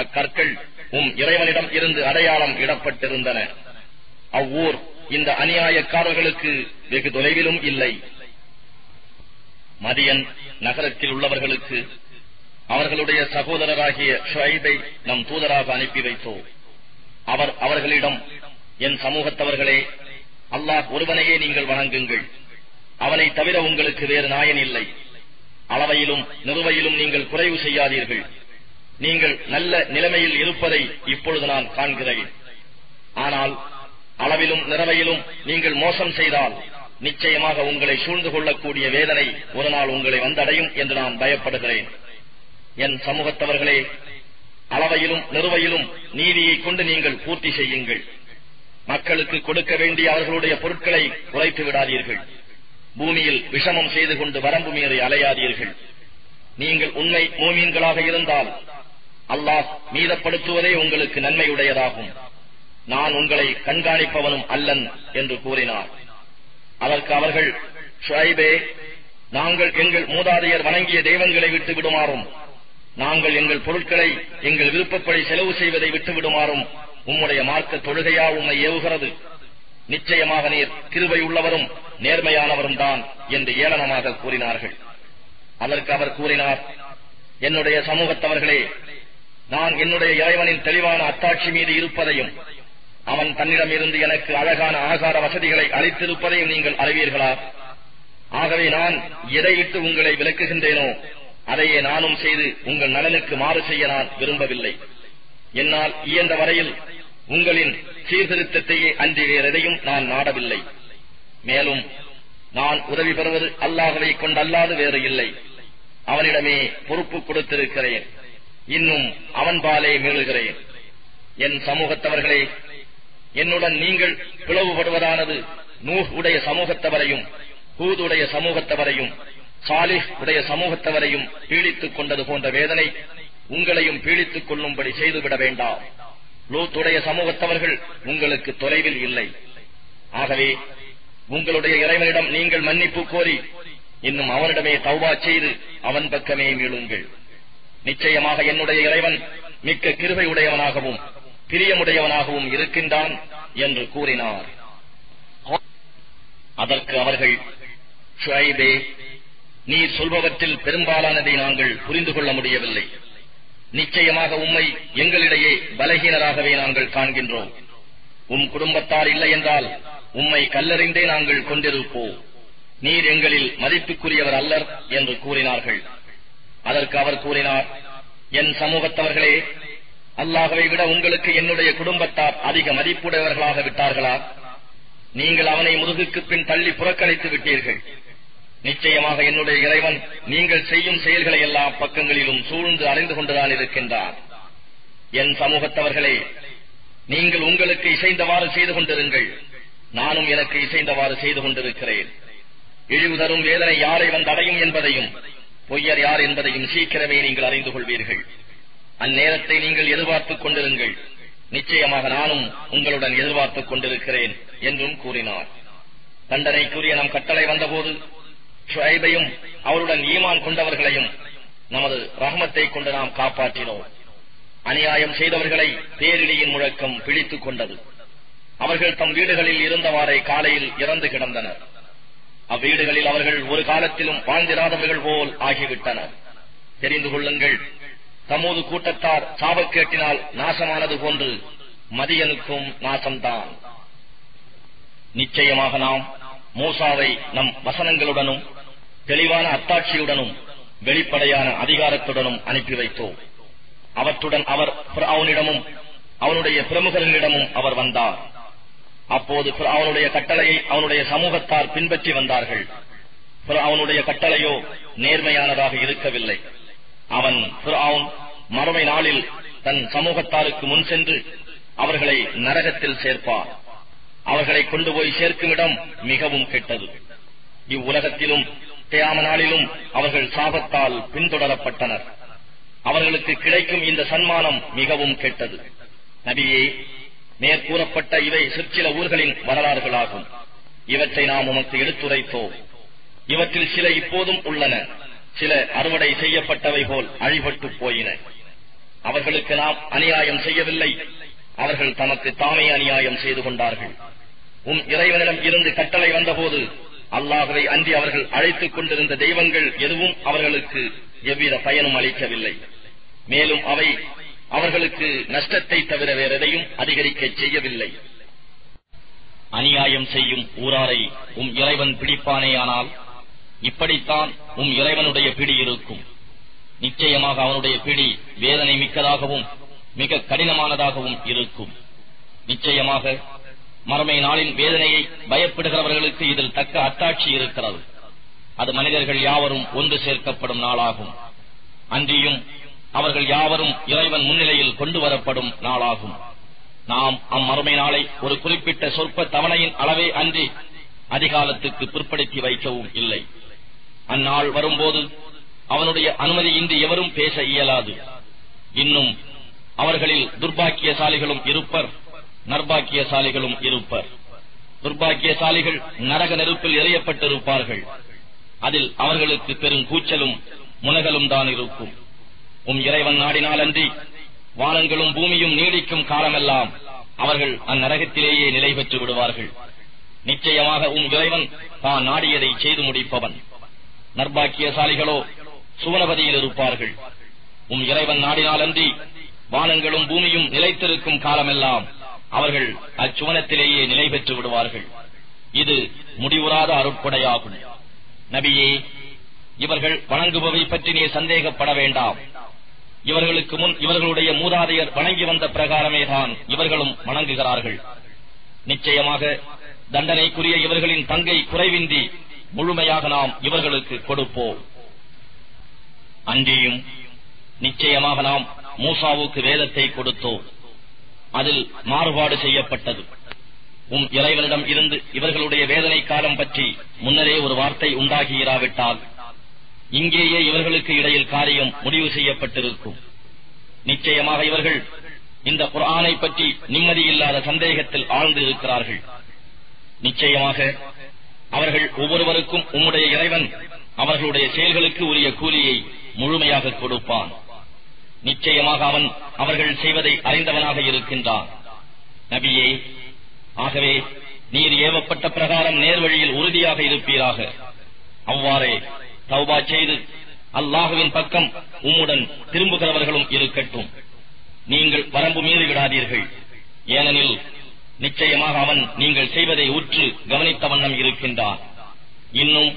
அக்கற்கள் உம் இறைவனிடம் இருந்து அடையாளம் இடப்பட்டிருந்தன. அவ்வூர் இந்த அநியாயக்காரர்களுக்கு வெகு தொலைவிலும் இல்லை. மதியன் நகரத்தில் உள்ளவர்களுக்கு அவர்களுடைய சகோதரராகிய ஷுவைபை நம் தூதராக அனுப்பி வைத்தோம் அவர் அவர்களிடம் என் சமூகத்தவர்களே அல்லாஹ் ஒருவனையே நீங்கள் வணங்குங்கள். அவனை தவிர உங்களுக்கு வேறு நாயன் இல்லை. அளவையிலும் நிறுவையிலும் நீங்கள் குறைவு செய்யாதீர்கள். நீங்கள் நல்ல நிலைமையில் இருப்பதை இப்பொழுது நான் காண்கிறேன். ஆனால் அளவிலும் நிறவையிலும் நீங்கள் மோசம் செய்தால் நிச்சயமாக உங்களை சூழ்ந்து கொள்ளக்கூடிய வேதனை ஒரு நாள் உங்களை வந்தடையும் என்று நான் பயப்படுகிறேன். என் சமூகத்தவர்களே அளவையிலும் நிறுவையிலும் நீதியை கொண்டு நீங்கள் பூர்த்தி செய்யுங்கள். மக்களுக்கு கொடுக்க வேண்டிய அவர்களுடைய பொருட்களை குறைத்து விடாதீர்கள். பூமியில் விஷமம் செய்து கொண்டு வரம்பு மீறி அலையாதீர்கள். நீங்கள் உண்மை மூமீன்களாக இருந்தால் அல்லாஹ் மீதப்படுத்துவதே உங்களுக்கு நன்மையுடையதாகும். நான் உங்களை கண்காணிப்பவனும் அல்லன் என்று கூறினார். அதற்கு அவர்கள் ஷுவைபே நாங்கள் எங்கள் மூதாதையர் வணங்கிய தெய்வங்களை விட்டு விடுமாறும். நாங்கள் எங்கள் பொருட்களை எங்கள் விருப்பப்படி செலவு செய்வதை விட்டு விடுமாறும். உம்முடைய மார்க்க தொழுகையா உம்மை ஏவுகிறது. நிச்சயமாக நீர் கிருபை உள்ளவரும் நேர்மையானவரும் தான் என்று ஏளனமாக கூறினார்கள். அதற்கு அவர் கூறினார் என்னுடைய சமூகத்தவர்களே நான் என்னுடைய இறைவனின் தெளிவான அத்தாட்சி மீது இருப்பதையும் அவன் தன்னிடமிருந்து எனக்கு அழகான ஆகார வசதிகளை அளித்திருப்பதையும் நீங்கள் அறிவீர்களா? ஆகவே நான் எதையிட்டு உங்களை விளக்குகின்றேனோ அதையே நானும் செய்து உங்கள் நலனுக்கு மாறு செய்ய நான் விரும்பவில்லை. என்னால் இயன்ற வரையில் உங்களின் சீர்திருத்தத்தையே அன்றி வேறெதையும் நான் நாடவில்லை. மேலும் நான் உதவி பெறுவது அல்லாதவை கொண்டல்லாது வேறு இல்லை. அவனிடமே பொறுப்பு கொடுத்திருக்கிறேன். இன்னும் அவன்பாலே மீளுகிறேன் என் சமூகத்தவர்களே என்னுடன் நீங்கள் பிளவுபடுவதானது நூஹ் உடைய சமூகத்தவரையும் ஹூதுடைய சமூகத்தவரையும் சாலிஹ் உடைய சமூகத்தவரையும் பீடித்துக் கொண்டது போன்ற வேதனை உங்களையும் பீடித்துக் கொள்ளும்படி செய்துவிட வேண்டாம். லூத்துடைய சமூகத்தவர்கள் உங்களுக்கு தொலைவில் இல்லை. ஆகவே உங்களுடைய இறைவனிடம் நீங்கள் மன்னிப்பு கோரி இன்னும் அவனிடமே தௌபா செய்து அவன் பக்கமே மீளுங்கள். நிச்சயமாக என்னுடைய இறைவன் மிக்க கிருபையுடையவனாகவும் பிரியமுடையவனாகவும் இருக்கின்றான் என்று கூறினார். அதற்கு அவர்கள் ஷுஐபே நீர் சொல்பவற்றில் பெரும்பாலானதை நாங்கள் புரிந்து கொள்ள முடியவில்லை. நிச்சயமாக உம்மை எங்களிடையே பலகீனராகவே நாங்கள் காண்கின்றோம். உம் குடும்பத்தார் இல்லை என்றால் உம்மை கல்லறிந்தே நாங்கள் கொண்டிருப்போம். நீர் எங்களில் மதிப்புக்குரியவர் அல்லர் என்று கூறினார்கள். அதற்கு அவர் கூறினார் என் சமூகத்தவர்களே அல்லாஹவை விட உங்களுக்கு என்னுடைய குடும்பத்தார் அதிக மதிப்புடையவர்களாக விட்டார்களா? நீங்கள் அவனை முதுகுக்கு பின் தள்ளி புறக்கணித்து விட்டீர்கள். நிச்சயமாக என்னுடைய இறைவன் நீங்கள் செய்யும் செயல்களை எல்லா பக்கங்களிலும் சூழ்ந்து அறிந்து கொண்டுதான் இருக்கின்றார். என் சமூகத்தவர்களே நீங்கள் உங்களுக்கு இசைந்தவாறு செய்து கொண்டிருங்கள். நானும் எனக்கு இசைந்தவாறு செய்து கொண்டிருக்கிறேன். இழிவு தரும் வேதனை யாரை வந்தடையும் என்பதையும் பொய்யர் யார் என்பதையும் சீக்கிரமே நீங்கள் அறிந்து கொள்வீர்கள். அந்நேரத்தை நீங்கள் எதிர்பார்த்துக் கொண்டிருங்கள். நிச்சயமாக நானும் உங்களுடன் எதிர்பார்த்துக் கொண்டிருக்கிறேன் என்றும் கூறினார். தண்டனைக்குரிய நம் கட்டளை வந்தபோது ஷுவைபையும் அவருடன் ஈமான் கொண்டவர்களையும் நமது ரஹமத்தை கொண்டு நாம் காப்பாற்றினோம். அநியாயம் செய்தவர்களை பேரிடியின் முழக்கம் பிடித்துக் கொண்டது. அவர்கள் தம் வீடுகளில் இருந்தவாறே காலையில் இறந்து கிடந்தனர். அவ்வீடுகளில் அவர்கள் ஒரு காலத்திலும் வாழ்ந்திராதவர்கள் போல் ஆகிவிட்டனர். தெரிந்து கொள்ளுங்கள் தமது கூட்டத்தார் சாபக்கேட்டினால் நாசமானது போன்று மதியனுக்கும் நாசம்தான். நிச்சயமாக நாம் மூசாவை நம் வசனங்களுடனும் தெளிவான அத்தாட்சியுடனும் வெளிப்படையான அதிகாரத்துடனும் அனுப்பி வைத்தோம். அவற்றுடன் அவர் அவனிடமும் அவனுடைய பிரமுகர்களிடமும் அவர் வந்தார். அப்போது அவனுடைய கட்டளையை அவனுடைய சமூகத்தார் பின்பற்றி வந்தார்கள். அவனுடைய கட்டளையோ நேர்மையானதாக இருக்கவில்லை. அவன் மறுமை நாளில் தன் சமூகத்தாருக்கு முன் சென்று அவர்களை நரகத்தில் சேர்ப்பார். அவர்களை கொண்டு போய் சேர்க்கும் இடம் மிகவும் கெட்டது. இவ்வுலகத்திலும் தேயாம நாளிலும் அவர்கள் சாபத்தால் பின்தொடரப்பட்டனர். அவர்களுக்கு கிடைக்கும் இந்த சன்மானம் மிகவும் கெட்டது. நபியே மேற்கூறப்பட்ட இவை சிற்சில ஊர்களின் வரலாறுகளாகும். இவற்றை நாம் உமக்கு எடுத்துரைத்தோம். இவற்றில் சில இப்போதும் உள்ளன. சில அறுவடை செய்யப்பட்டவை போல் அழிபட்டு போயின. அவர்களுக்கு நாம் அநியாயம் செய்யவில்லை. அவர்கள் தமக்கு தாமே அநியாயம் செய்து கொண்டார்கள். உம் இறைவனிடம் இருந்து கட்டளை வந்தபோது அல்லாஹுவை அன்றி அவர்கள் அழைத்துக் கொண்டிருந்த தெய்வங்கள் எதுவும் அவர்களுக்கு எவ்வித பயனும் அளிக்கவில்லை. மேலும் அவை அவர்களுக்கு நஷ்டத்தை தவிர வேறெதையும் அதிகரிக்க செய்யவில்லை. அநியாயம் செய்யும் ஊராரை உம் இறைவன் பிடிப்பானேயானால் இப்படித்தான் உம் இறைவனுடைய பிடி இருக்கும். நிச்சயமாக அவனுடைய பிடி வேதனை மிக்கதாகவும் மிக கடினமானதாகவும் இருக்கும். நிச்சயமாக மறுமை நாளின் வேதனையை பயப்படுகிறவர்களுக்கு இதில் தக்க அத்தாட்சி இருக்கிறது. அது மனிதர்கள் யாவரும் ஒன்று சேர்க்கப்படும் நாளாகும். அன்றியும் அவர்கள் யாவரும் இறைவன் முன்னிலையில் கொண்டு வரப்படும் நாளாகும். நாம் அம்மறுமை நாளை ஒரு குறிப்பிட்ட சொற்ப தவணையின் அளவே அன்றி அதிகாலத்துக்கு பிற்படுத்தி வைக்கவும் இல்லை. அந்நாள் வரும்போது அவனுடைய அனுமதியின்றி எவரும் பேச இயலாது. இன்னும் அவர்களில் துர்பாக்கியசாலிகளும் இருப்பர் நர்பாக்கியசாலிகளும் இருப்பர். துர்பாக்கியசாலிகள் நரக நெருப்பில் எறியப்பட்டிருப்பார்கள். அதில் அவர்களுக்கு பெரும் கூச்சலும் முனகலும் தான் இருக்கும். உம் இறைவன் நாடினாலன்றி வானங்களும் பூமியும் நீடிக்கும் காலமெல்லாம் அவர்கள் அந்நரகத்திலேயே நிலை பெற்று விடுவார்கள். நிச்சயமாக உம் இறைவன் தான் நாடியதை செய்து முடிப்பவன். நர்பாக்கியசாலிகளோ சுவனபதியில் இருப்பார்கள். உம் இறைவன் நாடினாலன்றி வானங்களும் பூமியும் நிலைத்திருக்கும் காலமெல்லாம் அவர்கள் அச்சுவனத்திலேயே நிலை பெற்று விடுவார்கள். இது முடிவுறாத அருட்கொடையாகும். நபியே இவர்கள் வணங்குபவை பற்றி நீ சந்தேகப்பட வேண்டாம். இவர்களுக்கு முன் இவர்களுடைய மூதாதையர் வணங்கி வந்த பிரகாரமே தான் இவர்களும் வணங்குகிறார்கள். நிச்சயமாக தண்டனைக்குரிய இவர்களின் பங்கை குறைவின்றி முழுமையாக நாம் இவர்களுக்கு கொடுப்போம். அன்றியும் நிச்சயமாக நாம் மூசாவுக்கு வேதத்தை கொடுத்தோம். அதில் மாறுபாடு செய்யப்பட்டது. உம் இறைவனிடம் இருந்து இவர்களுடைய வேதனை காலம் பற்றி முன்னரே ஒரு வார்த்தை உண்டாகியிராவிட்டால் இங்கேயே இவர்களுக்கு இடையில் காரியம் முடிவு செய்யப்பட்டிருக்கும். நிச்சயமாக இவர்கள் இந்த குரானை பற்றி நிம்மதியில்லாத சந்தேகத்தில் ஆழ்ந்து இருக்கிறார்கள். நிச்சயமாக அவர்கள் ஒவ்வொருவருக்கும் உம்முடைய இறைவன் அவர்களுடைய செயல்களுக்கு உரிய கூலியை முழுமையாக கொடுப்பான். நிச்சயமாக அவன் அவர்கள் செய்வதை அறிந்தவனாக இருக்கின்றான். நபியே ஆகவே நீர் ஏவப்பட்ட பிரகாரம் நேர்வழியில் உறுதியாக இருப்பீராக. அவ்வாறே தௌபா செய்து அல்லாஹுவின் பக்கம் உம்முடன் திரும்புகிறவர்களும் இருக்கட்டும். நீங்கள் வரம்பு மீறி விடாதீர்கள். ஏனெனில் நிச்சயமாக அவன் நீங்கள் செய்வதை உற்று கவனித்த வண்ணம் இருக்கின்றான். இன்னும்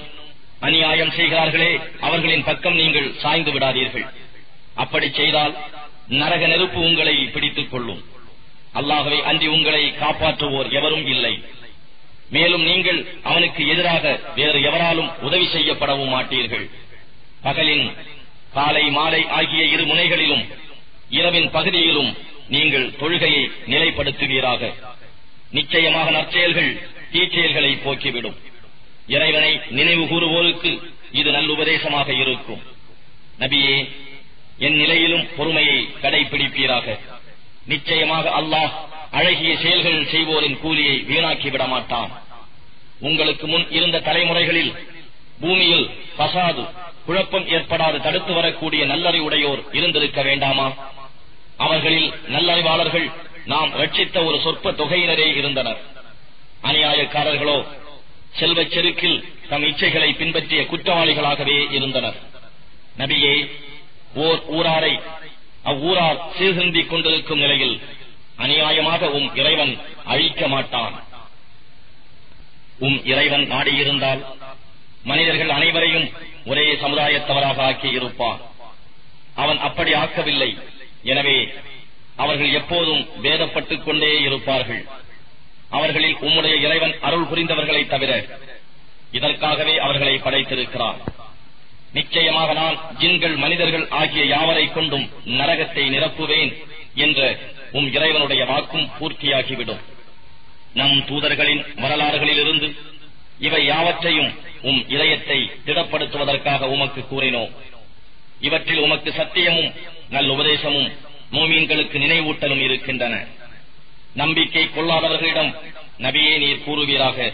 அநியாயம் செய்கிறார்களே அவர்களின் பக்கம் நீங்கள் சாய்ந்து விடாதீர்கள். அப்படி செய்தால் நரக நெருப்பு உங்களை பிடித்துக் கொள்ளும். அல்லாகவே அன்றி உங்களை காப்பாற்றுவோர் எவரும் இல்லை. மேலும் நீங்கள் அவனுக்கு எதிராக வேறு எவராலும் உதவி செய்யப்படவும் மாட்டீர்கள். பகலின் காலை மாலை ஆகிய இரு முனைகளிலும் இரவின் பகுதியிலும் நீங்கள் தொழுகையை நிலைப்படுத்துவீராக. நிச்சயமாக நற்செயல்கள் தீச்செயல்களை போக்கிவிடும். இறைவனை நினைவு கூறுவோருக்கு இது நல்லுபதேசமாக இருக்கும். நபியே என் நிலையிலும் பொறுமையை கடைபிடிப்பீராக. நிச்சயமாக அல்லாஹ் அழகிய செயல்கள் செய்வோரின் கூலியை வீணாக்கி விட மாட்டான் உங்களுக்கு முன் இருந்த தலைமுறைகளில் பூமியில் பசாது குழப்பம் ஏற்படாது தடுத்து வரக்கூடிய நல்லறிவுடையோர் இருந்திருக்க வேண்டாமா? அவர்களில் நல்லறிவாளர்கள் நாம் ரட்சித்த ஒரு சொற்ப தொகையினரே இருந்தனர். அநியாயக்காரர்களோ செல்வச் செருக்கில் தம் இச்சைகளை பின்பற்றிய குற்றவாளிகளாகவே இருந்தனர். நபியே ஓர் ஊராரை அவ்வூரார் சீர்சிந்திக் கொண்டிருக்கும் நிலையில் அநியாயமாக உம் இறைவன் அழிக்க மாட்டான். உம் இறைவன் நாடியிருந்தால் மனிதர்கள் அனைவரையும் ஒரே சமுதாயத்தவராக ஆக்கி இருப்பான் அவன் அப்படி ஆக்கவில்லை. எனவே அவர்கள் எப்போதும் வேதப்பட்டுக் கொண்டே இருப்பார்கள். அவர்களில் உம்முடைய இறைவன் அருள் புரிந்தவர்களை தவிர இதற்காகவே அவர்களை படைத்திருக்கிறான் நிச்சயமாக நான் ஜின்கள் மனிதர்கள் ஆகிய யாவரை கொண்டும் நரகத்தை நிரப்புவேன் என்ற உம் இறைவனுடைய வாக்கும் பூர்த்தியாகிவிடும். நம் தூதர்களின் வரலாறுகளிலிருந்து இவை யாவற்றையும் உம் இதயத்தை திடப்படுத்துவதற்காக உமக்கு கூறினோம். இவற்றில் உமக்கு சத்தியமும் நல் உபதேசமும் மோமீன்களுக்கு நினைவூட்டலும் இருக்கின்றன. நம்பிக்கை கொள்ளாதவர்களிடம் நபியே நீர் கூறுவீராக.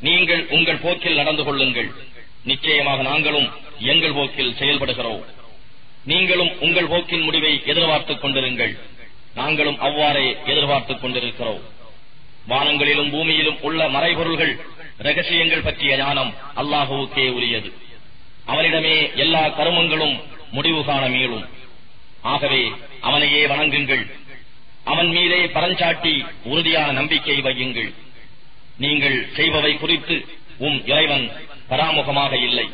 நீங்கள் உங்கள் போக்கில் நடந்து கொள்ளுங்கள். நிச்சயமாக நாங்களும் எங்கள் போக்கில் செயல்படுகிறோம். நீங்களும் உங்கள் போக்கின் முடிவை எதிர்பார்த்துக் கொண்டிருங்கள். நாங்களும் அவ்வாறே எதிர்பார்த்துக் கொண்டிருக்கிறோம். வானங்களிலும் பூமியிலும் உள்ள மறைபொருள்கள் ரகசியங்கள் பற்றிய ஞானம் அல்லாஹுவுக்கே உரியது. அவனிடமே எல்லா கருமங்களும் முடிவு காண மீளும். ஆகவே அவனையே வணங்குங்கள். அவன் மீதே பரஞ்சாட்டி உறுதியான நம்பிக்கை வையுங்கள். நீங்கள் செய்பவை குறித்து உம் இறைவன் பராமுகமாக இல்லை.